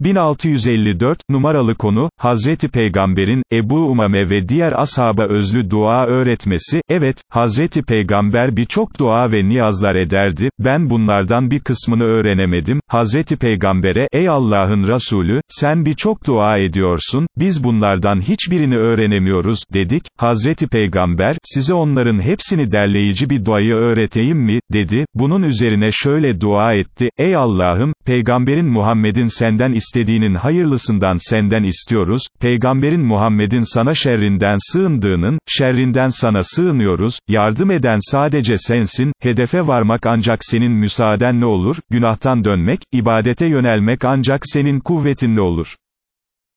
1654, numaralı konu, Hazreti Peygamber'in, Ebu Umame ve diğer ashaba özlü dua öğretmesi, evet, Hazreti Peygamber birçok dua ve niyazlar ederdi, ben bunlardan bir kısmını öğrenemedim, Hazreti Peygamber'e, ey Allah'ın Resulü, sen birçok dua ediyorsun, biz bunlardan hiçbirini öğrenemiyoruz, dedik, Hazreti Peygamber, size onların hepsini derleyici bir duayı öğreteyim mi, dedi, bunun üzerine şöyle dua etti, ey Allah'ım, Peygamberin Muhammed'in senden istediğinin hayırlısından senden istiyoruz, Peygamberin Muhammed'in sana şerrinden sığındığının, şerrinden sana sığınıyoruz, yardım eden sadece sensin, hedefe varmak ancak senin müsaadenle olur, günahtan dönmek, ibadete yönelmek ancak senin kuvvetinle olur.